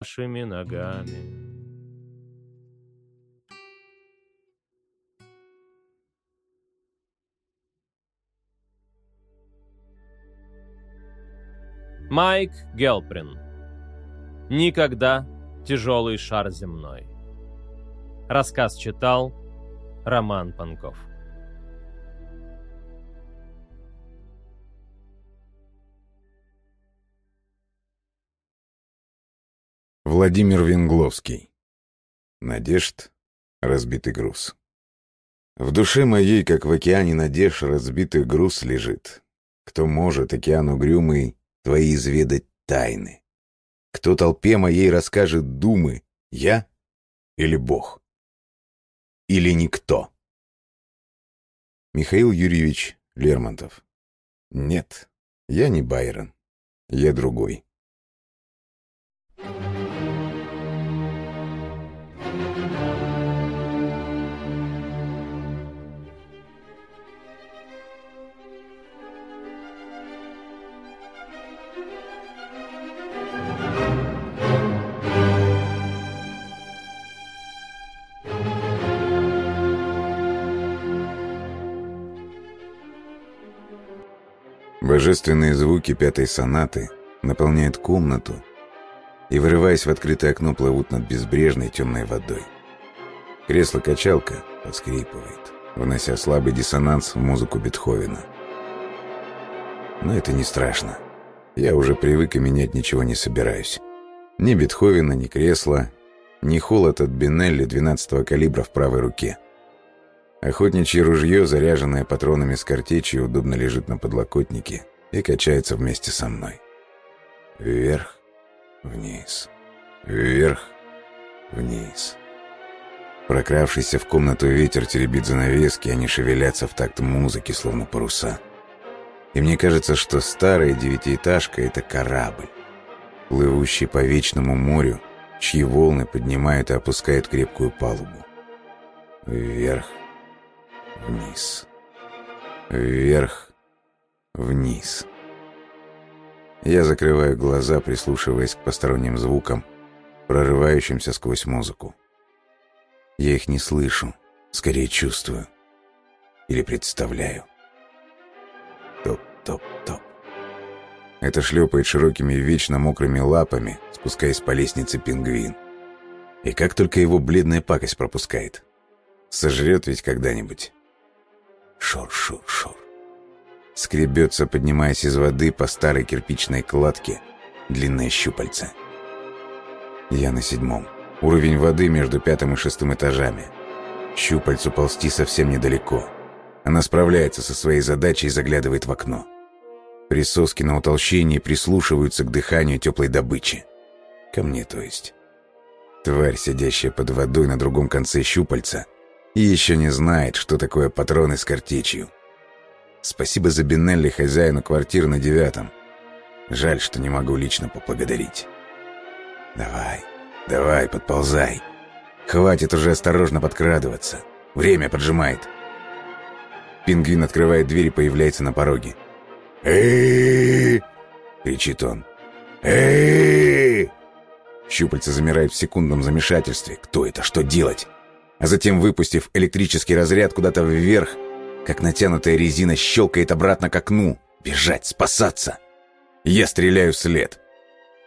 нашими ногами. Майк Гелприн. Никогда тяжелый шар земной. Рассказ читал Роман Панков. Владимир Венгловский. Надежд. Разбитый груз. В душе моей, как в океане надежд, разбитый груз лежит. Кто может, океан угрюмый, твои изведать тайны? Кто толпе моей расскажет думы, я или Бог? Или никто? Михаил Юрьевич Лермонтов. Нет, я не Байрон. Я другой. Божественные звуки пятой сонаты наполняют комнату и, вырываясь в открытое окно, плывут над безбрежной темной водой. Кресло-качалка поскрипывает, внося слабый диссонанс в музыку Бетховена. Но это не страшно. Я уже привык и менять ничего не собираюсь. Ни Бетховена, ни кресла, ни холод от Бинелли 12-го калибра в правой руке — Охотничье ружье, заряженное патронами с картечью, удобно лежит на подлокотнике и качается вместе со мной. Вверх, вниз, вверх, вниз. Прокравшийся в комнату ветер теребит занавески, они шевелятся в такт музыки, словно паруса. И мне кажется, что старая девятиэтажка — это корабль, плывущий по вечному морю, чьи волны поднимают и опускают крепкую палубу. Вверх, вниз. Вверх, вниз. Я закрываю глаза, прислушиваясь к посторонним звукам, прорывающимся сквозь музыку. Я их не слышу, скорее чувствую. Или представляю. Топ-топ-топ. Это шлепает широкими вечно мокрыми лапами, спускаясь по лестнице пингвин. И как только его бледная пакость пропускает. Сожрет ведь когда-нибудь. Шур-шур-шур. Скребется, поднимаясь из воды по старой кирпичной кладке, длинное щупальце. Я на седьмом. Уровень воды между пятым и шестым этажами. Щупальцу ползти совсем недалеко. Она справляется со своей задачей и заглядывает в окно. Присоски на утолщении прислушиваются к дыханию теплой добычи. Ко мне, то есть. Тварь, сидящая под водой на другом конце щупальца, и еще не знает, что такое патроны с картечью. Спасибо за Бинелли хозяину квартиры на девятом. Жаль, что не могу лично поблагодарить. Давай, давай, подползай. Хватит уже осторожно подкрадываться. Время поджимает. Пингвин открывает дверь и появляется на пороге. э кричит он. э Щупальца замирает в секундном замешательстве. Кто это? Что делать? А затем, выпустив электрический разряд куда-то вверх, как натянутая резина щелкает обратно к окну. Бежать, спасаться. Я стреляю вслед.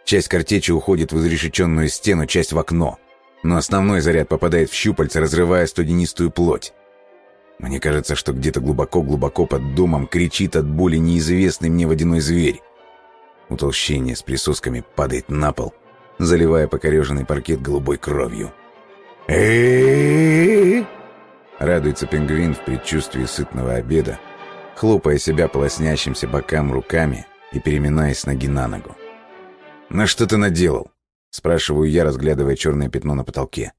Часть картечи уходит в изрешеченную стену, часть в окно. Но основной заряд попадает в щупальца, разрывая студенистую плоть. Мне кажется, что где-то глубоко-глубоко под домом кричит от боли неизвестный мне водяной зверь. Утолщение с присосками падает на пол, заливая покореженный паркет голубой кровью Радуется пингвин в предчувствии сытного обеда, хлопая себя полоснящимся бокам руками и переминаясь ноги на ногу. «На что ты наделал?» — спрашиваю я, разглядывая черное пятно на потолке.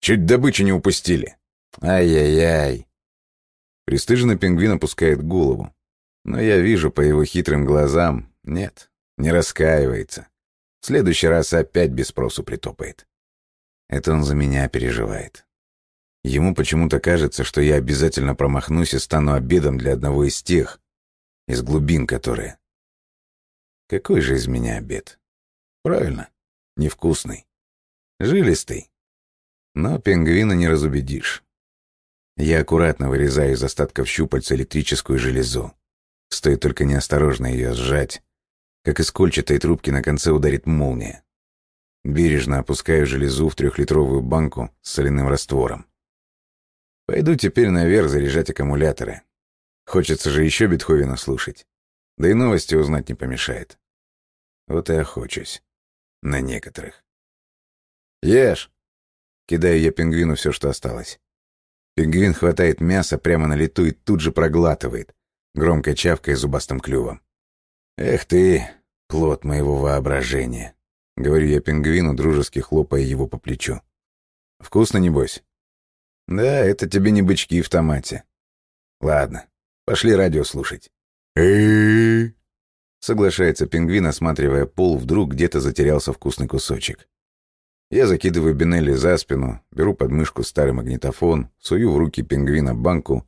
«Чуть добычу не упустили!» «Ай-яй-яй!» Престыженно пингвин опускает голову, но я вижу по его хитрым глазам, нет, не раскаивается. В следующий раз опять без спросу притопает. Это он за меня переживает. Ему почему-то кажется, что я обязательно промахнусь и стану обедом для одного из тех, из глубин которые. Какой же из меня обед? Правильно, невкусный. Жилистый. Но пингвина не разубедишь. Я аккуратно вырезаю из остатков щупальца электрическую железу. Стоит только неосторожно ее сжать, как из кольчатой трубки на конце ударит молния. Бережно опускаю железу в трехлитровую банку с соляным раствором. Пойду теперь наверх заряжать аккумуляторы. Хочется же еще Бетховена слушать. Да и новости узнать не помешает. Вот и охочусь. На некоторых. «Ешь!» Кидаю я пингвину все, что осталось. Пингвин хватает мясо прямо на лету и тут же проглатывает, громко чавкая зубастым клювом. «Эх ты, плод моего воображения!» — говорю я пингвину, дружески хлопая его по плечу. «Вкусно, небось?» «Да, это тебе не бычки в томате. Ладно, пошли радио слушать». Соглашается пингвин, осматривая пол, вдруг где-то затерялся вкусный кусочек. Я закидываю Бинелли за спину, беру под мышку старый магнитофон, сую в руки пингвина банку,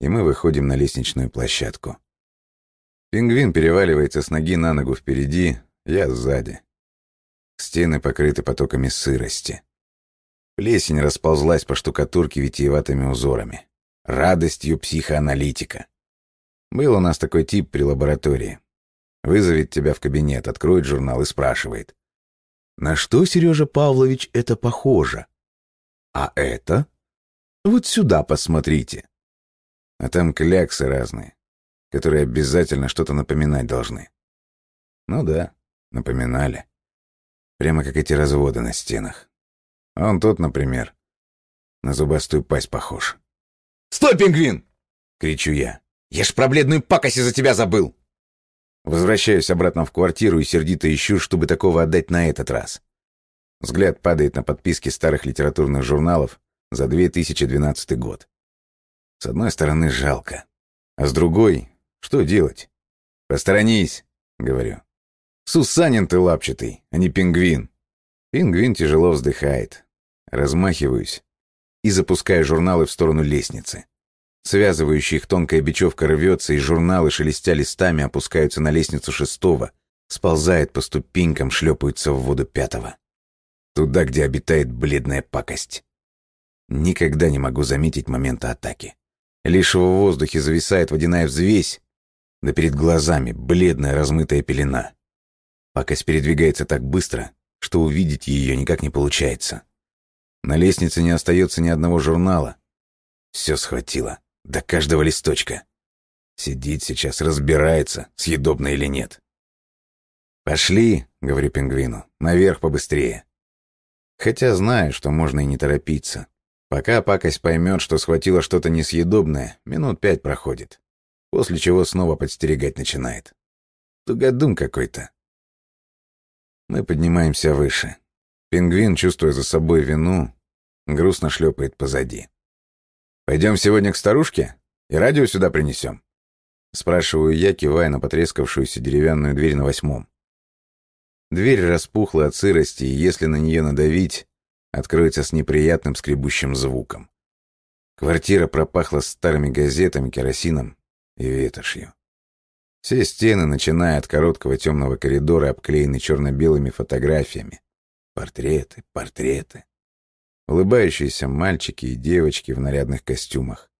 и мы выходим на лестничную площадку. Пингвин переваливается с ноги на ногу впереди, я сзади. Стены покрыты потоками сырости. Плесень расползлась по штукатурке витиеватыми узорами. Радостью психоаналитика. Был у нас такой тип при лаборатории. Вызовет тебя в кабинет, откроет журнал и спрашивает. На что, Сережа Павлович, это похоже? А это? Вот сюда посмотрите. А там кляксы разные, которые обязательно что-то напоминать должны. Ну да, напоминали. Прямо как эти разводы на стенах. Он тут, например, на зубастую пасть похож. «Стой, пингвин!» — кричу я. «Я ж про бледную пакость из-за тебя забыл!» Возвращаюсь обратно в квартиру и сердито ищу, чтобы такого отдать на этот раз. Взгляд падает на подписки старых литературных журналов за 2012 год. С одной стороны, жалко. А с другой, что делать? «Посторонись», — говорю. «Сусанин ты лапчатый, а не пингвин». Пингвин тяжело вздыхает. Размахиваюсь и запускаю журналы в сторону лестницы. Связывающая их тонкая бечевка рвется, и журналы, шелестя листами, опускаются на лестницу шестого, сползает по ступенькам, шлепаются в воду пятого. Туда, где обитает бледная пакость. Никогда не могу заметить момента атаки. Лишь в воздухе зависает водяная взвесь, да перед глазами бледная размытая пелена. Пакость передвигается так быстро, что увидеть ее никак не получается. На лестнице не остается ни одного журнала. Все схватило. До каждого листочка. Сидит сейчас, разбирается, съедобно или нет. «Пошли», — говорю пингвину, — «наверх побыстрее». Хотя знаю, что можно и не торопиться. Пока пакость поймет, что схватила что-то несъедобное, минут пять проходит. После чего снова подстерегать начинает. Тугодум какой-то. Мы поднимаемся выше. Пингвин, чувствуя за собой вину, грустно шлепает позади. «Пойдем сегодня к старушке и радио сюда принесем?» Спрашиваю я, кивая на потрескавшуюся деревянную дверь на восьмом. Дверь распухла от сырости, и если на нее надавить, откроется с неприятным скребущим звуком. Квартира пропахла старыми газетами, керосином и ветошью. Все стены, начиная от короткого темного коридора, обклеены черно-белыми фотографиями. Портреты, портреты улыбающиеся мальчики и девочки в нарядных костюмах.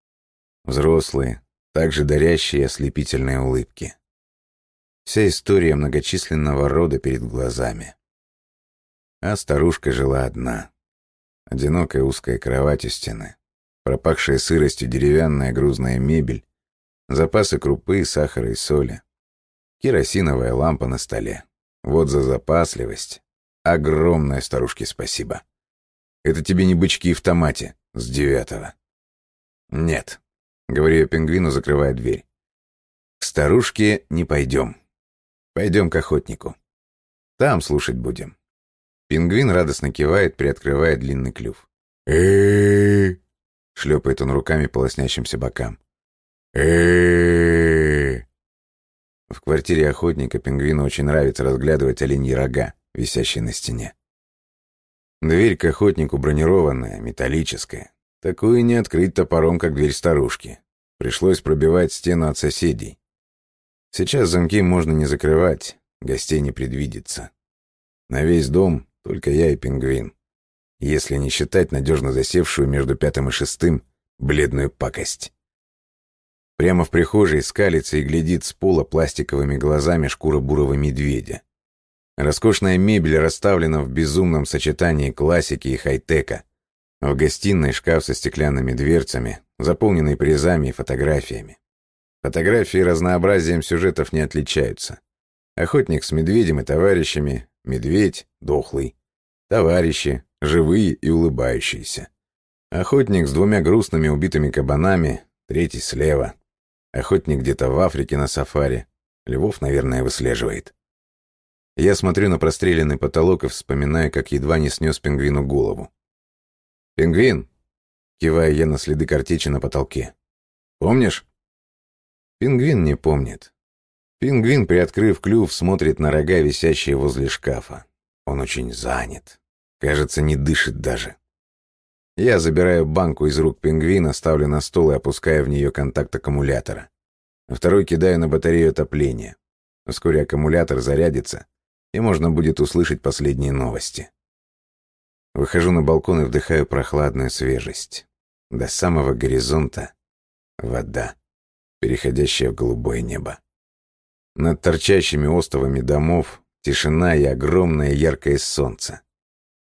Взрослые, также дарящие ослепительные улыбки. Вся история многочисленного рода перед глазами. А старушка жила одна. Одинокая узкая кровать у стены, пропахшая сыростью деревянная грузная мебель, запасы крупы, сахара и соли, керосиновая лампа на столе. Вот за запасливость. Огромное старушке спасибо. Это тебе не бычки в томате с девятого. Нет, говорю я пингвину, закрывая дверь. К старушке не пойдем. Пойдем к охотнику. Там слушать будем. Пингвин радостно кивает, приоткрывая длинный клюв. э шлепает он руками по лоснящимся бокам. Э В квартире охотника пингвину очень нравится разглядывать оленьи рога, висящие на стене. Дверь к охотнику бронированная, металлическая. Такую не открыть топором, как дверь старушки. Пришлось пробивать стену от соседей. Сейчас замки можно не закрывать, гостей не предвидится. На весь дом Только я и пингвин. Если не считать надежно засевшую между пятым и шестым бледную пакость. Прямо в прихожей скалится и глядит с пола пластиковыми глазами шкура бурого медведя. Роскошная мебель расставлена в безумном сочетании классики и хай-тека. В гостиной шкаф со стеклянными дверцами, заполненный призами и фотографиями. Фотографии разнообразием сюжетов не отличаются. Охотник с медведем и товарищами, медведь, дохлый. Товарищи, живые и улыбающиеся. Охотник с двумя грустными убитыми кабанами, третий слева. Охотник где-то в Африке на сафари. Львов, наверное, выслеживает. Я смотрю на простреленный потолок и вспоминаю, как едва не снес пингвину голову. «Пингвин!» — киваю я на следы картечи на потолке. «Помнишь?» Пингвин не помнит. Пингвин, приоткрыв клюв, смотрит на рога, висящие возле шкафа. Он очень занят. Кажется, не дышит даже. Я забираю банку из рук пингвина, ставлю на стол и опускаю в нее контакт аккумулятора. второй кидаю на батарею отопления. Вскоре аккумулятор зарядится, и можно будет услышать последние новости. Выхожу на балкон и вдыхаю прохладную свежесть. До самого горизонта вода, переходящая в голубое небо. Над торчащими остовами домов тишина и огромное яркое солнце.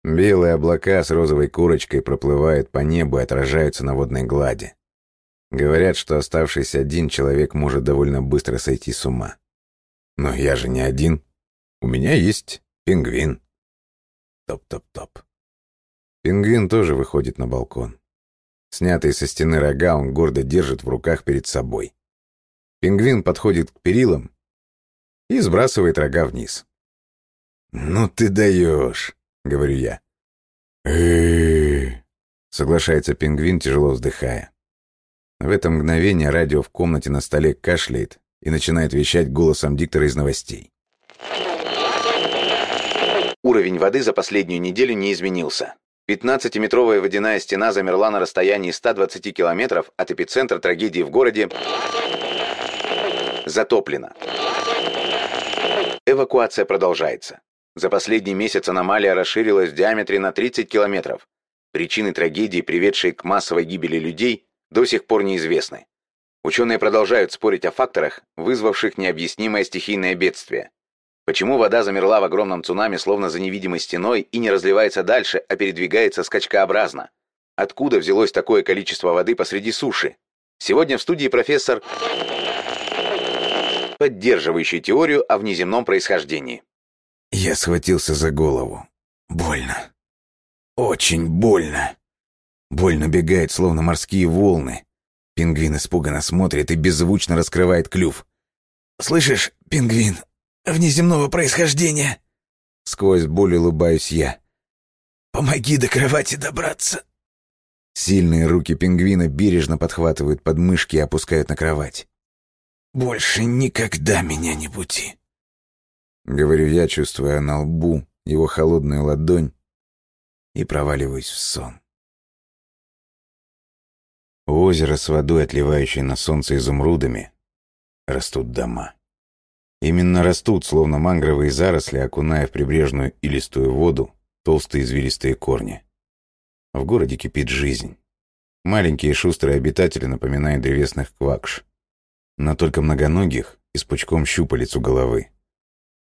Белые облака с розовой курочкой проплывают по небу и отражаются на водной глади. Говорят, что оставшийся один человек может довольно быстро сойти с ума. Но я же не один. У меня есть пингвин. Топ-топ-топ. Пингвин тоже выходит на балкон. Снятый со стены рога он гордо держит в руках перед собой. Пингвин подходит к перилам и сбрасывает рога вниз. «Ну ты даешь!» — говорю я. соглашается пингвин, тяжело вздыхая. В это мгновение радио в комнате на столе кашляет и начинает вещать голосом диктора из новостей. Уровень воды за последнюю неделю не изменился. 15-метровая водяная стена замерла на расстоянии 120 километров от эпицентра трагедии в городе затоплена. Эвакуация продолжается. За последний месяц аномалия расширилась в диаметре на 30 километров. Причины трагедии, приведшие к массовой гибели людей, до сих пор неизвестны. Ученые продолжают спорить о факторах, вызвавших необъяснимое стихийное бедствие. Почему вода замерла в огромном цунами, словно за невидимой стеной, и не разливается дальше, а передвигается скачкообразно? Откуда взялось такое количество воды посреди суши? Сегодня в студии профессор, поддерживающий теорию о внеземном происхождении. Я схватился за голову. Больно. Очень больно. Боль набегает, словно морские волны. Пингвин испуганно смотрит и беззвучно раскрывает клюв. «Слышишь, пингвин, внеземного происхождения. Сквозь боль улыбаюсь я. Помоги до кровати добраться. Сильные руки пингвина бережно подхватывают подмышки и опускают на кровать. Больше никогда меня не бути. Говорю я, чувствуя на лбу его холодную ладонь и проваливаюсь в сон. У озера с водой, отливающей на солнце изумрудами, растут дома. Именно растут, словно мангровые заросли, окуная в прибрежную и листую воду толстые извилистые корни. В городе кипит жизнь. Маленькие шустрые обитатели напоминают древесных квакш. Но только многоногих и с пучком щупалец у головы.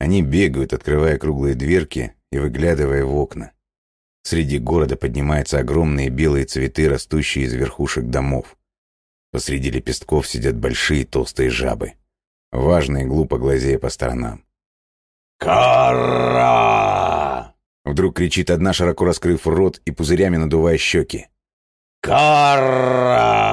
Они бегают, открывая круглые дверки и выглядывая в окна. Среди города поднимаются огромные белые цветы, растущие из верхушек домов. Посреди лепестков сидят большие толстые жабы важно и глупо глазея по сторонам. «Кара!» Вдруг кричит одна, широко раскрыв рот и пузырями надувая щеки. «Кара!»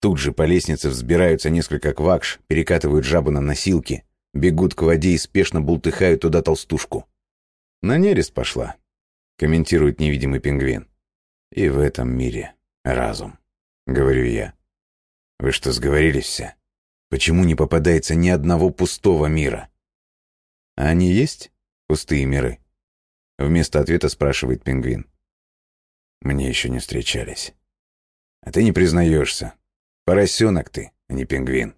Тут же по лестнице взбираются несколько квакш, перекатывают жабу на носилки, бегут к воде и спешно бултыхают туда толстушку. «На нерест пошла», — комментирует невидимый пингвин. «И в этом мире разум», — говорю я. «Вы что, сговорились все?» Почему не попадается ни одного пустого мира? А они есть, пустые миры? Вместо ответа спрашивает пингвин. Мне еще не встречались. А ты не признаешься. Поросенок ты, а не пингвин.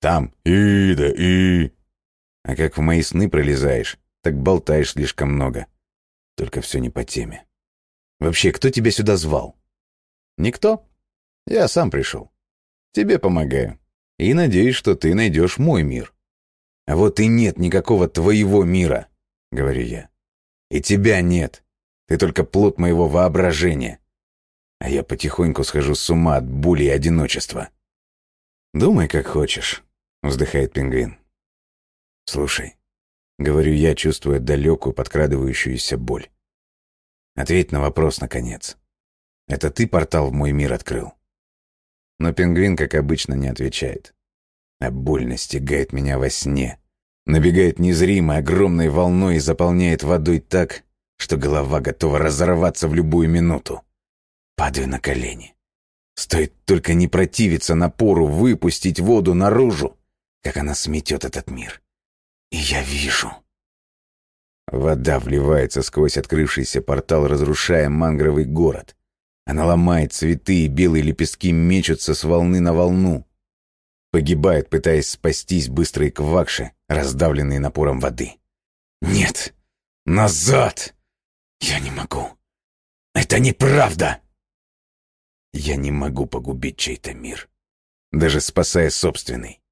Там и да и. А как в мои сны пролезаешь, так болтаешь слишком много. Только все не по теме. Вообще, кто тебя сюда звал? Никто. Я сам пришел. Тебе помогаю. И надеюсь, что ты найдешь мой мир. А вот и нет никакого твоего мира, говорю я. И тебя нет. Ты только плод моего воображения. А я потихоньку схожу с ума от боли и одиночества. Думай, как хочешь, вздыхает пингвин. Слушай, говорю я, чувствуя далекую подкрадывающуюся боль. Ответь на вопрос, наконец. Это ты портал в мой мир открыл? Но пингвин, как обычно, не отвечает. А боль настигает меня во сне. Набегает незримой, огромной волной и заполняет водой так, что голова готова разорваться в любую минуту. Падаю на колени. Стоит только не противиться напору, выпустить воду наружу, как она сметет этот мир. И я вижу. Вода вливается сквозь открывшийся портал, разрушая мангровый город. Она ломает цветы, и белые лепестки мечутся с волны на волну. Погибает, пытаясь спастись быстрые квакши, раздавленные напором воды. «Нет! Назад! Я не могу! Это неправда!» Я не могу погубить чей-то мир, даже спасая собственный.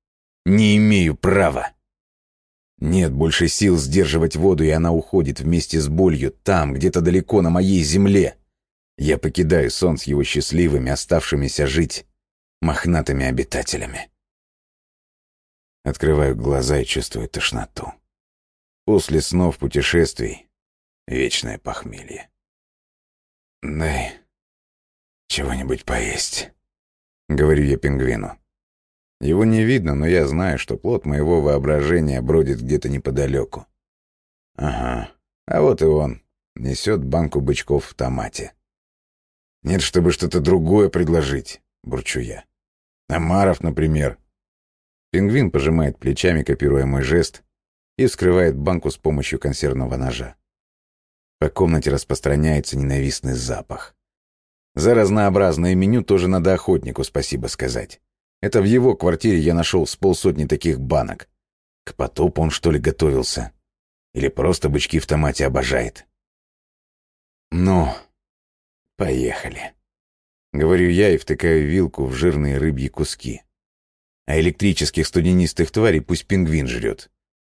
Не имею права. Нет больше сил сдерживать воду, и она уходит вместе с болью там, где-то далеко на моей земле. Я покидаю сон с его счастливыми, оставшимися жить, мохнатыми обитателями. Открываю глаза и чувствую тошноту. После снов путешествий — вечное похмелье. Дай чего-нибудь поесть, — говорю я пингвину. Его не видно, но я знаю, что плод моего воображения бродит где-то неподалеку. Ага, а вот и он, несет банку бычков в томате. Нет, чтобы что-то другое предложить, бурчу я. Амаров, например. Пингвин пожимает плечами, копируя мой жест, и вскрывает банку с помощью консервного ножа. По комнате распространяется ненавистный запах. За разнообразное меню тоже надо охотнику спасибо сказать. Это в его квартире я нашел с полсотни таких банок. К потопу он, что ли, готовился? Или просто бычки в томате обожает? Ну, поехали. Говорю я и втыкаю вилку в жирные рыбьи куски. А электрических студенистых тварей пусть пингвин жрет.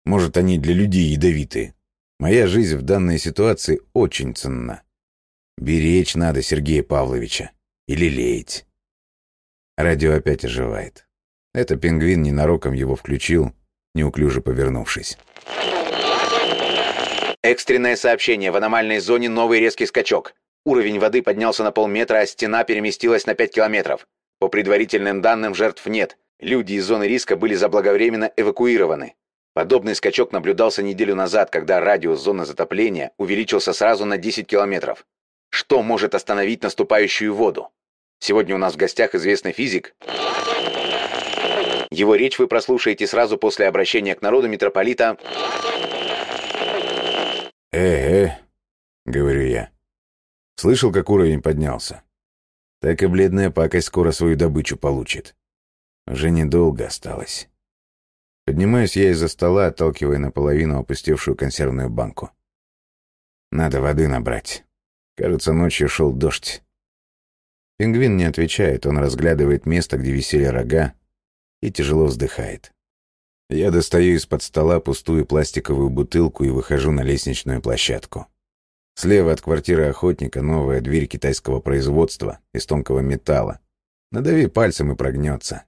Может, они для людей ядовитые. Моя жизнь в данной ситуации очень ценна. Беречь надо Сергея Павловича. Или леять. Радио опять оживает. Это пингвин ненароком его включил, неуклюже повернувшись. Экстренное сообщение. В аномальной зоне новый резкий скачок. Уровень воды поднялся на полметра, а стена переместилась на 5 километров. По предварительным данным, жертв нет. Люди из зоны риска были заблаговременно эвакуированы. Подобный скачок наблюдался неделю назад, когда радиус зоны затопления увеличился сразу на 10 километров. Что может остановить наступающую воду? Сегодня у нас в гостях известный физик. Его речь вы прослушаете сразу после обращения к народу митрополита... «Э-э», — говорю я. Слышал, как уровень поднялся? Так и бледная пакость скоро свою добычу получит. Уже недолго осталось. Поднимаюсь я из-за стола, отталкивая наполовину опустевшую консервную банку. Надо воды набрать. Кажется, ночью шел дождь. Пингвин не отвечает, он разглядывает место, где висели рога, и тяжело вздыхает. Я достаю из-под стола пустую пластиковую бутылку и выхожу на лестничную площадку. Слева от квартиры охотника новая дверь китайского производства из тонкого металла. Надави пальцем и прогнется.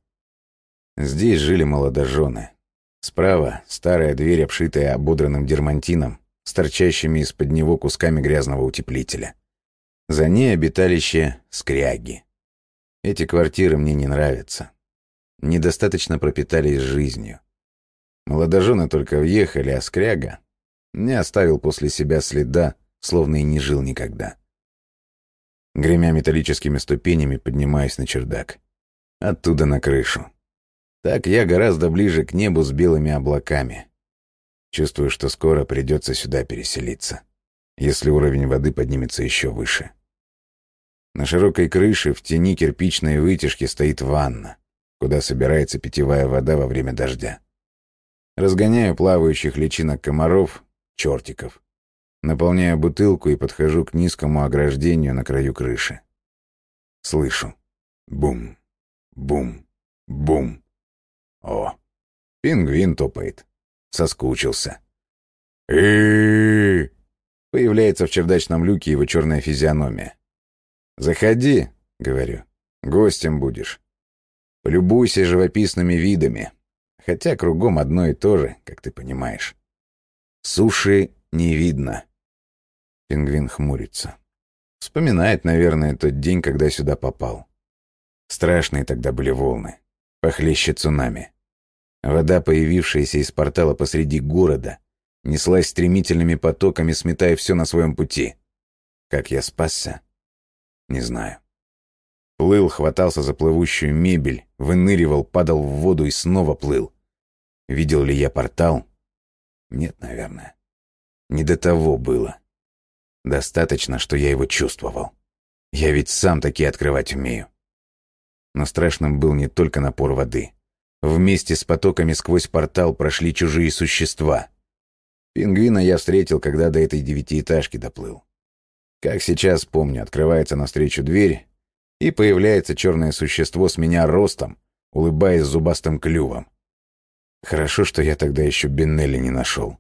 Здесь жили молодожены. Справа старая дверь, обшитая ободранным дермантином, с торчащими из-под него кусками грязного утеплителя. За ней обиталище скряги. Эти квартиры мне не нравятся. Недостаточно пропитались жизнью. Молодожены только въехали, а скряга не оставил после себя следа, словно и не жил никогда. Гремя металлическими ступенями, поднимаюсь на чердак. Оттуда на крышу. Так я гораздо ближе к небу с белыми облаками. Чувствую, что скоро придется сюда переселиться, если уровень воды поднимется еще выше. На широкой крыше в тени кирпичной вытяжки стоит ванна, куда собирается питьевая вода во время дождя. Разгоняю плавающих личинок комаров, чертиков. Наполняю бутылку и подхожу к низкому ограждению на краю крыши. Слышу. Бум, бум, бум. О, пингвин топает. Соскучился. э Появляется в чердачном люке его черная физиономия. «Заходи», — говорю, — «гостем будешь. Полюбуйся живописными видами, хотя кругом одно и то же, как ты понимаешь. Суши не видно». Пингвин хмурится. Вспоминает, наверное, тот день, когда сюда попал. Страшные тогда были волны, похлеще цунами. Вода, появившаяся из портала посреди города, неслась стремительными потоками, сметая все на своем пути. Как я спасся? Не знаю. Плыл, хватался за плывущую мебель, выныривал, падал в воду и снова плыл. Видел ли я портал? Нет, наверное. Не до того было. Достаточно, что я его чувствовал. Я ведь сам такие открывать умею. Но страшным был не только напор воды. Вместе с потоками сквозь портал прошли чужие существа. Пингвина я встретил, когда до этой девятиэтажки доплыл. Как сейчас помню, открывается навстречу дверь, и появляется черное существо с меня ростом, улыбаясь зубастым клювом. Хорошо, что я тогда еще Беннелли не нашел.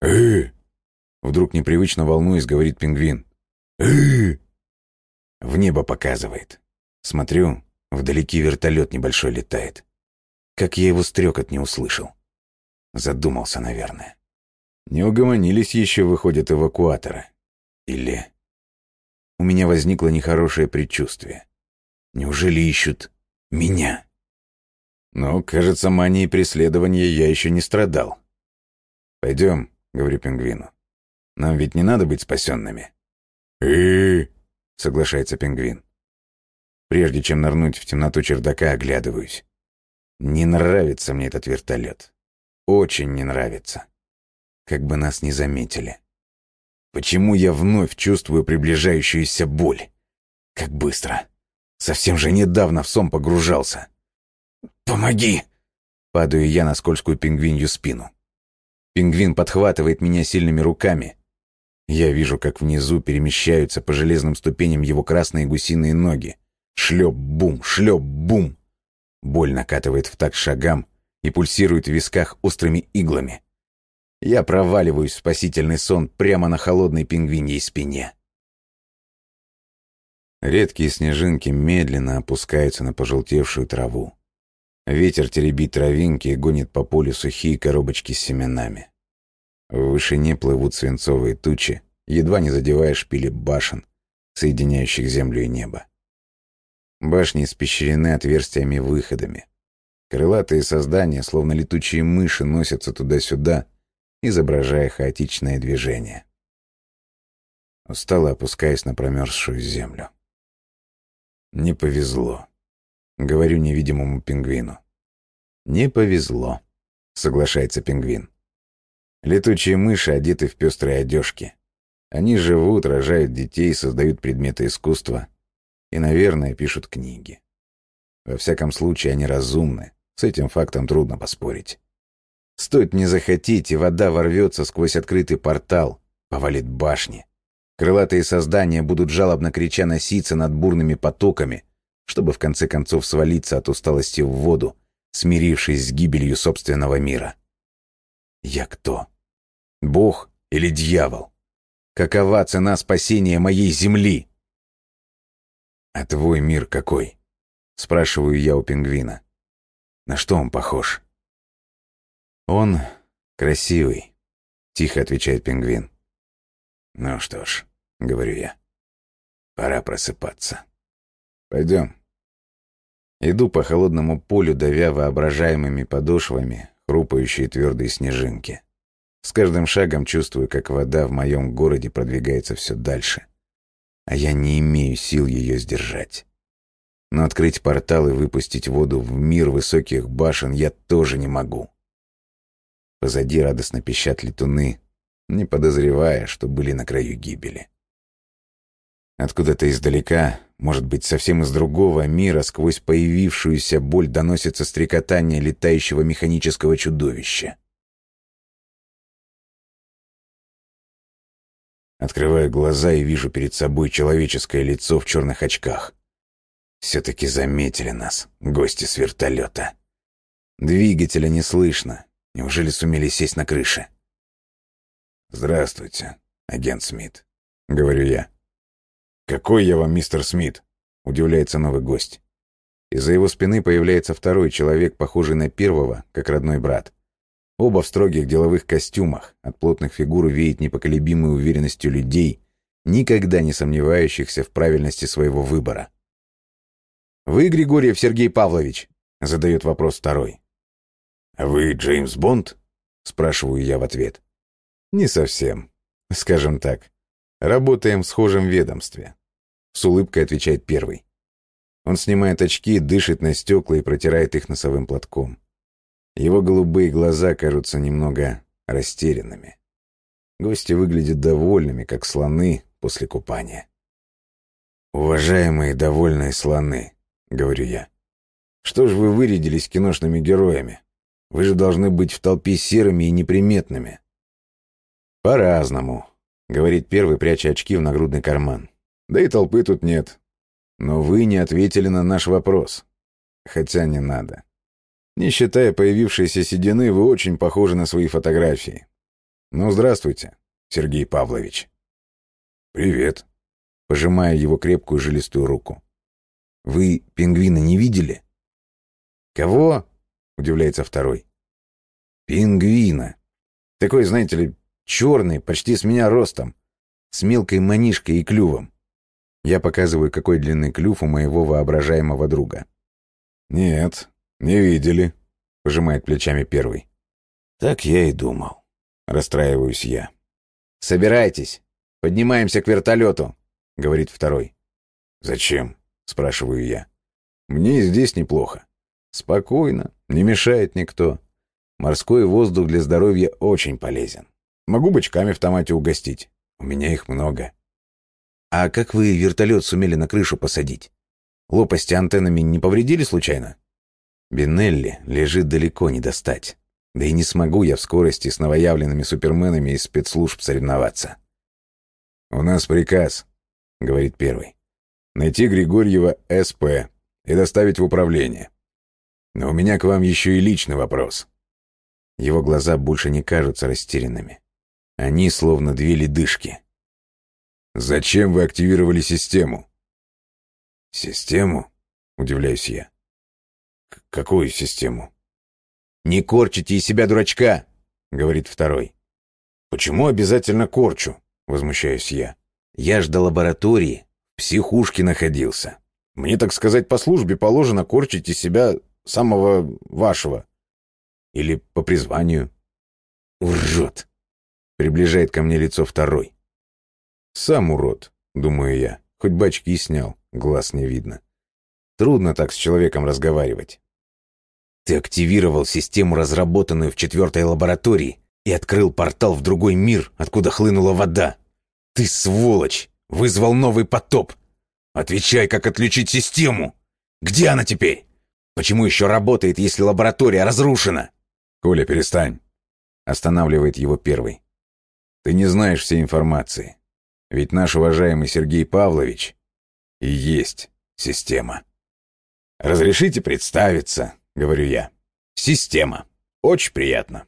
«Э!» Вдруг непривычно волнуясь, говорит пингвин. «Э!» В небо показывает. Смотрю, вдалеке вертолет небольшой летает. Как я его стрекот не услышал. Задумался, наверное. Не угомонились еще, выходят, эвакуаторы. Или... У меня возникло нехорошее предчувствие. Неужели ищут меня? Но, кажется, манией преследования я еще не страдал. «Пойдем», — говорю пингвину. «Нам ведь не надо быть спасенными». «И-и-и», соглашается пингвин. Прежде чем нырнуть в темноту чердака, оглядываюсь. Не нравится мне этот вертолет. Очень не нравится. Как бы нас не заметили. Почему я вновь чувствую приближающуюся боль? Как быстро. Совсем же недавно в сон погружался. «Помоги!» Падаю я на скользкую пингвинью спину. Пингвин подхватывает меня сильными руками. Я вижу, как внизу перемещаются по железным ступеням его красные гусиные ноги. Шлеп-бум, шлеп-бум. Боль накатывает в такт шагам и пульсирует в висках острыми иглами. Я проваливаюсь в спасительный сон прямо на холодной пингвиньей спине. Редкие снежинки медленно опускаются на пожелтевшую траву. Ветер теребит травинки и гонит по полю сухие коробочки с семенами. В вышине плывут свинцовые тучи, едва не задевая шпили башен, соединяющих землю и небо. Башни испещрены отверстиями-выходами. Крылатые создания, словно летучие мыши, носятся туда-сюда, изображая хаотичное движение. Устало опускаясь на промерзшую землю. Не повезло. Говорю невидимому пингвину. Не повезло, соглашается пингвин. Летучие мыши одеты в пестрые одежки. Они живут, рожают детей, создают предметы искусства и, наверное, пишут книги. Во всяком случае, они разумны. С этим фактом трудно поспорить. Стоит не захотеть, и вода ворвется сквозь открытый портал, повалит башни. Крылатые создания будут жалобно крича носиться над бурными потоками, чтобы в конце концов свалиться от усталости в воду, смирившись с гибелью собственного мира. Я кто? Бог или дьявол? Какова цена спасения моей земли? «А твой мир какой?» — спрашиваю я у пингвина. «На что он похож?» «Он красивый», — тихо отвечает пингвин. «Ну что ж», — говорю я, — «пора просыпаться. Пойдем». Иду по холодному полю, давя воображаемыми подошвами хрупающие твердые снежинки. С каждым шагом чувствую, как вода в моем городе продвигается все дальше, а я не имею сил ее сдержать. Но открыть портал и выпустить воду в мир высоких башен я тоже не могу. Позади радостно пищат летуны, не подозревая, что были на краю гибели. Откуда-то издалека, может быть, совсем из другого мира, сквозь появившуюся боль доносится стрекотание летающего механического чудовища. Открываю глаза и вижу перед собой человеческое лицо в черных очках. Все-таки заметили нас, гости с вертолета. Двигателя не слышно. Неужели сумели сесть на крыше? «Здравствуйте, агент Смит», — говорю я. «Какой я вам мистер Смит?» — удивляется новый гость. Из-за его спины появляется второй человек, похожий на первого, как родной брат. Оба в строгих деловых костюмах, от плотных фигур веет непоколебимой уверенностью людей, никогда не сомневающихся в правильности своего выбора. «Вы, Григорьев Сергей Павлович?» — задает вопрос второй. «А вы Джеймс Бонд?» — спрашиваю я в ответ. «Не совсем. Скажем так, работаем в схожем ведомстве», — с улыбкой отвечает первый. Он снимает очки, дышит на стекла и протирает их носовым платком. Его голубые глаза кажутся немного растерянными. Гости выглядят довольными, как слоны после купания. «Уважаемые довольные слоны», — говорю я. «Что ж вы вырядились киношными героями? Вы же должны быть в толпе серыми и неприметными». «По-разному», — говорит первый, пряча очки в нагрудный карман. «Да и толпы тут нет. Но вы не ответили на наш вопрос. Хотя не надо. Не считая появившейся седины, вы очень похожи на свои фотографии. Ну, здравствуйте, Сергей Павлович». «Привет», — пожимая его крепкую жилистую руку. Вы пингвина не видели? Кого? Удивляется второй. Пингвина. Такой, знаете ли, черный, почти с меня ростом, с мелкой манишкой и клювом. Я показываю, какой длины клюв у моего воображаемого друга. «Нет, не видели», — пожимает плечами первый. «Так я и думал», — расстраиваюсь я. «Собирайтесь, поднимаемся к вертолету», — говорит второй. «Зачем?» спрашиваю я. Мне здесь неплохо. Спокойно, не мешает никто. Морской воздух для здоровья очень полезен. Могу бычками в томате угостить. У меня их много. А как вы вертолет сумели на крышу посадить? Лопасти антеннами не повредили случайно? Бинелли лежит далеко не достать. Да и не смогу я в скорости с новоявленными суперменами из спецслужб соревноваться. «У нас приказ», — говорит первый найти Григорьева СП и доставить в управление. Но у меня к вам еще и личный вопрос. Его глаза больше не кажутся растерянными. Они словно две ледышки. Зачем вы активировали систему? Систему? Удивляюсь я. Какую систему? Не корчите из себя дурачка, говорит второй. Почему обязательно корчу? Возмущаюсь я. Я ж до лаборатории психушке находился. Мне, так сказать, по службе положено корчить из себя самого вашего. Или по призванию. Урод! Приближает ко мне лицо второй. Сам урод, думаю я. Хоть бачки и снял, глаз не видно. Трудно так с человеком разговаривать. Ты активировал систему, разработанную в четвертой лаборатории, и открыл портал в другой мир, откуда хлынула вода. Ты сволочь! Вызвал новый потоп. Отвечай, как отключить систему. Где она теперь? Почему еще работает, если лаборатория разрушена? Коля, перестань. Останавливает его первый. Ты не знаешь всей информации. Ведь наш уважаемый Сергей Павлович и есть система. «Разрешите представиться», — говорю я. «Система. Очень приятно».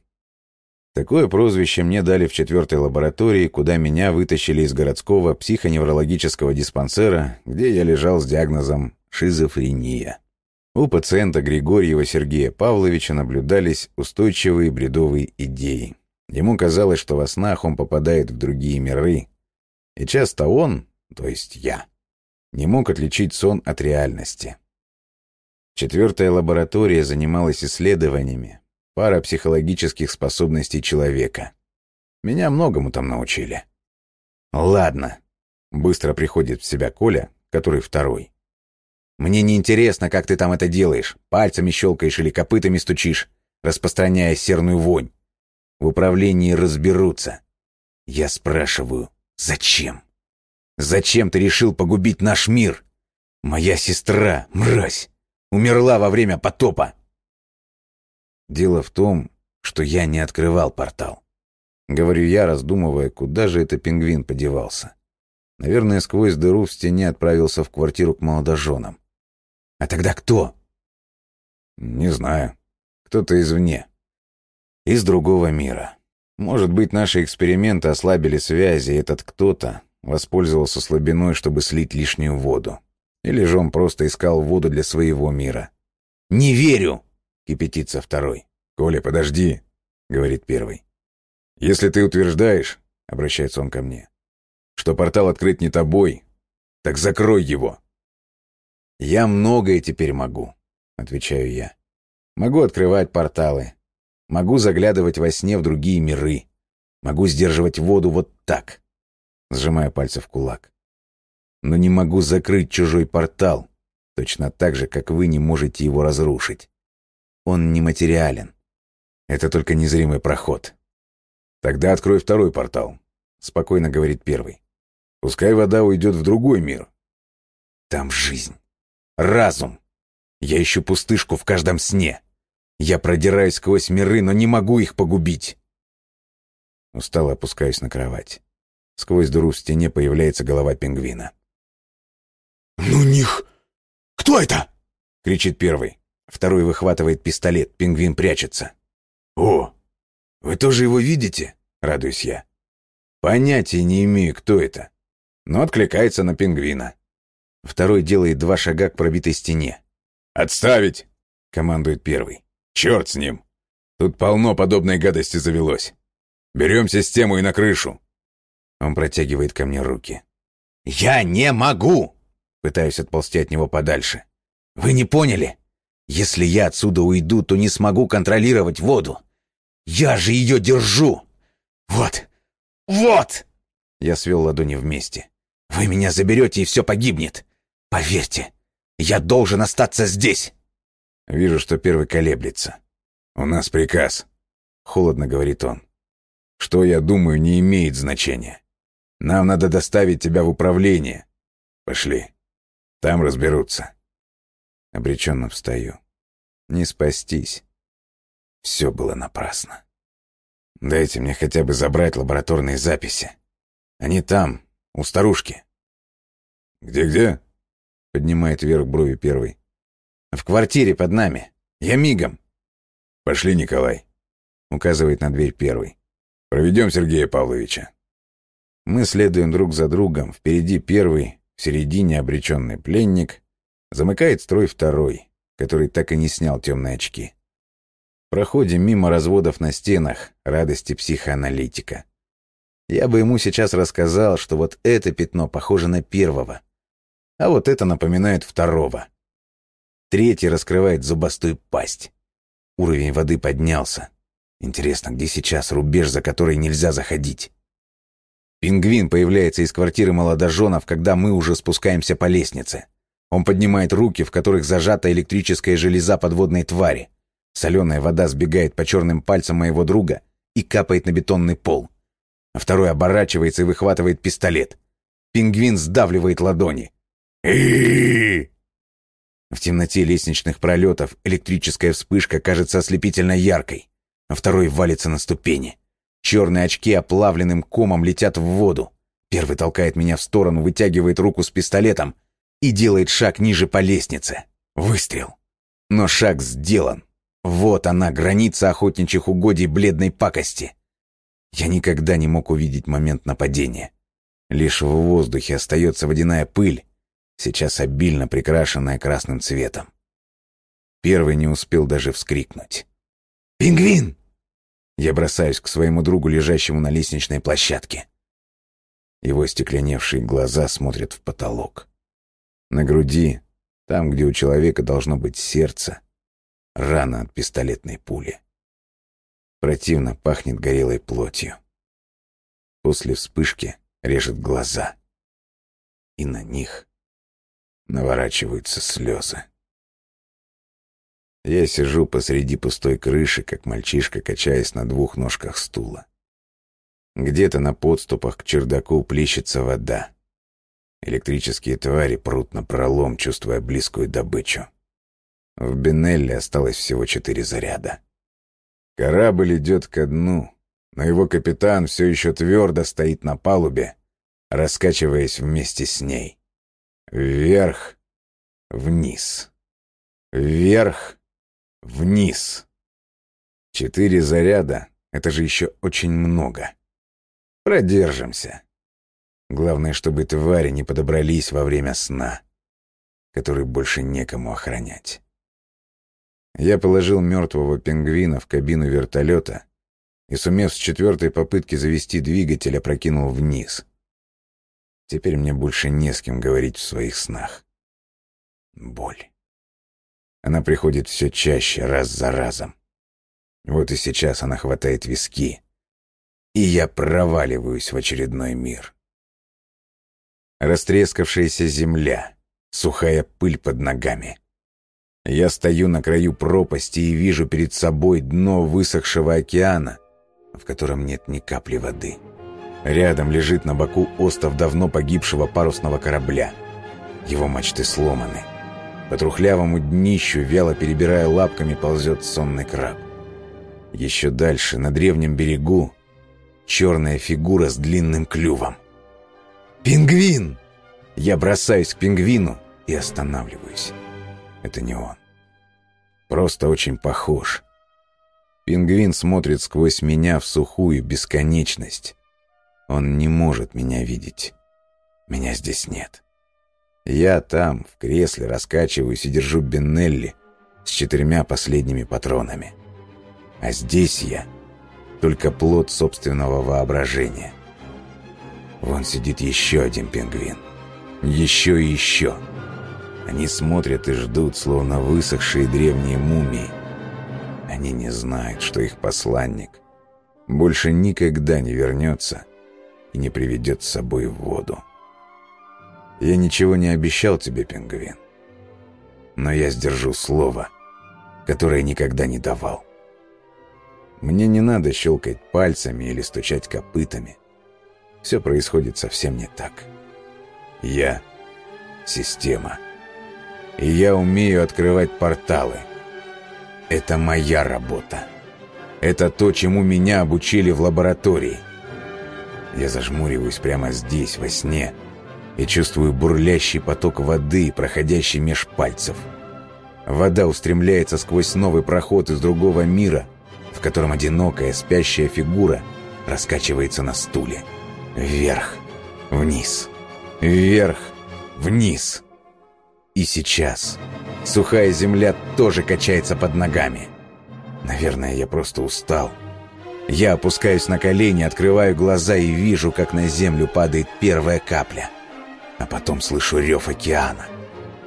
Такое прозвище мне дали в четвертой лаборатории, куда меня вытащили из городского психоневрологического диспансера, где я лежал с диагнозом шизофрения. У пациента Григорьева Сергея Павловича наблюдались устойчивые бредовые идеи. Ему казалось, что во снах он попадает в другие миры. И часто он, то есть я, не мог отличить сон от реальности. Четвертая лаборатория занималась исследованиями, пара психологических способностей человека. Меня многому там научили. Ладно. Быстро приходит в себя Коля, который второй. Мне не интересно, как ты там это делаешь. Пальцами щелкаешь или копытами стучишь, распространяя серную вонь. В управлении разберутся. Я спрашиваю, зачем? Зачем ты решил погубить наш мир? Моя сестра, мразь, умерла во время потопа. Дело в том, что я не открывал портал. Говорю я, раздумывая, куда же это пингвин подевался. Наверное, сквозь дыру в стене отправился в квартиру к молодоженам. А тогда кто? Не знаю. Кто-то извне. Из другого мира. Может быть, наши эксперименты ослабили связи, и этот кто-то воспользовался слабиной, чтобы слить лишнюю воду. Или же он просто искал воду для своего мира. «Не верю!» — кипятится второй. «Коля, подожди!» — говорит первый. «Если ты утверждаешь, — обращается он ко мне, — что портал открыт не тобой, так закрой его!» «Я многое теперь могу», — отвечаю я. «Могу открывать порталы, Могу заглядывать во сне в другие миры. Могу сдерживать воду вот так, сжимая пальцы в кулак. Но не могу закрыть чужой портал, точно так же, как вы не можете его разрушить. Он нематериален. Это только незримый проход. Тогда открой второй портал, спокойно говорит первый. Пускай вода уйдет в другой мир. Там жизнь. Разум. Я ищу пустышку в каждом сне. Я продираюсь сквозь миры, но не могу их погубить. Устало опускаюсь на кровать. Сквозь дыру в стене появляется голова пингвина. «Ну них! Кто это?» — кричит первый. Второй выхватывает пистолет, пингвин прячется. «О, вы тоже его видите?» — радуюсь я. Понятия не имею, кто это, но откликается на пингвина. Второй делает два шага к пробитой стене. «Отставить!» — командует первый. Черт с ним. Тут полно подобной гадости завелось. Берем систему и на крышу. Он протягивает ко мне руки. «Я не могу!» Пытаюсь отползти от него подальше. «Вы не поняли? Если я отсюда уйду, то не смогу контролировать воду. Я же ее держу! Вот! Вот!» Я свел ладони вместе. «Вы меня заберете, и все погибнет. Поверьте, я должен остаться здесь!» Вижу, что первый колеблется. «У нас приказ», — холодно говорит он. «Что я думаю, не имеет значения. Нам надо доставить тебя в управление. Пошли. Там разберутся». Обреченно встаю. Не спастись. Все было напрасно. Дайте мне хотя бы забрать лабораторные записи. Они там, у старушки. «Где-где?» — поднимает вверх брови первый. В квартире под нами. Я мигом. Пошли, Николай. Указывает на дверь первый. Проведем Сергея Павловича. Мы следуем друг за другом. Впереди первый, в середине обреченный пленник. Замыкает строй второй, который так и не снял темные очки. Проходим мимо разводов на стенах, радости психоаналитика. Я бы ему сейчас рассказал, что вот это пятно похоже на первого, а вот это напоминает второго. Третий раскрывает зубастую пасть. Уровень воды поднялся. Интересно, где сейчас рубеж, за который нельзя заходить? Пингвин появляется из квартиры молодоженов, когда мы уже спускаемся по лестнице. Он поднимает руки, в которых зажата электрическая железа подводной твари. Соленая вода сбегает по черным пальцам моего друга и капает на бетонный пол. А второй оборачивается и выхватывает пистолет. Пингвин сдавливает ладони. И в темноте лестничных пролетов электрическая вспышка кажется ослепительно яркой, а второй валится на ступени. Черные очки оплавленным комом летят в воду. Первый толкает меня в сторону, вытягивает руку с пистолетом и делает шаг ниже по лестнице. Выстрел. Но шаг сделан. Вот она, граница охотничьих угодий бледной пакости. Я никогда не мог увидеть момент нападения. Лишь в воздухе остается водяная пыль, сейчас обильно прикрашенная красным цветом. Первый не успел даже вскрикнуть. «Пингвин!» Я бросаюсь к своему другу, лежащему на лестничной площадке. Его стекленевшие глаза смотрят в потолок. На груди, там, где у человека должно быть сердце, рана от пистолетной пули. Противно пахнет горелой плотью. После вспышки режет глаза. И на них наворачиваются слезы. Я сижу посреди пустой крыши, как мальчишка, качаясь на двух ножках стула. Где-то на подступах к чердаку плещется вода. Электрические твари прут на пролом, чувствуя близкую добычу. В Бенелле осталось всего четыре заряда. Корабль идет ко дну, но его капитан все еще твердо стоит на палубе, раскачиваясь вместе с ней. Вверх, вниз. Вверх, вниз. Четыре заряда — это же еще очень много. Продержимся. Главное, чтобы твари не подобрались во время сна, который больше некому охранять. Я положил мертвого пингвина в кабину вертолета и, сумев с четвертой попытки завести двигатель, опрокинул вниз. Теперь мне больше не с кем говорить в своих снах. Боль. Она приходит все чаще, раз за разом. Вот и сейчас она хватает виски, и я проваливаюсь в очередной мир. Растрескавшаяся земля, сухая пыль под ногами. Я стою на краю пропасти и вижу перед собой дно высохшего океана, в котором нет ни капли воды. Рядом лежит на боку остов давно погибшего парусного корабля. Его мачты сломаны. По трухлявому днищу, вяло перебирая лапками, ползет сонный краб. Еще дальше, на древнем берегу, черная фигура с длинным клювом. «Пингвин!» Я бросаюсь к пингвину и останавливаюсь. Это не он. Просто очень похож. Пингвин смотрит сквозь меня в сухую бесконечность. Он не может меня видеть. Меня здесь нет. Я там, в кресле, раскачиваюсь и держу Беннелли с четырьмя последними патронами. А здесь я только плод собственного воображения. Вон сидит еще один пингвин. Еще и еще. Они смотрят и ждут, словно высохшие древние мумии. Они не знают, что их посланник больше никогда не вернется и не приведет с собой в воду. Я ничего не обещал тебе, пингвин. Но я сдержу слово, которое никогда не давал. Мне не надо щелкать пальцами или стучать копытами. Все происходит совсем не так. Я — система. И я умею открывать порталы. Это моя работа. Это то, чему меня обучили в лаборатории. Я зажмуриваюсь прямо здесь, во сне, и чувствую бурлящий поток воды, проходящий меж пальцев. Вода устремляется сквозь новый проход из другого мира, в котором одинокая спящая фигура раскачивается на стуле. Вверх, вниз, вверх, вниз. И сейчас сухая земля тоже качается под ногами. Наверное, я просто устал. Я опускаюсь на колени, открываю глаза и вижу, как на землю падает первая капля. А потом слышу рев океана,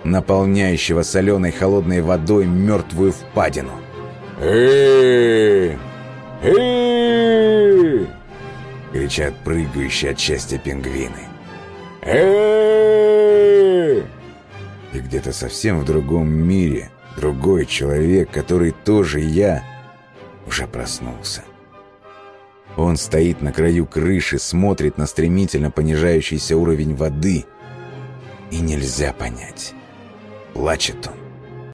наполняющего соленой холодной водой мертвую впадину. «Эй! Эй!» кричат прыгающие от счастья пингвины. Эй! И где-то совсем в другом мире другой человек, который тоже я, уже проснулся. Он стоит на краю крыши, смотрит на стремительно понижающийся уровень воды, и нельзя понять, плачет он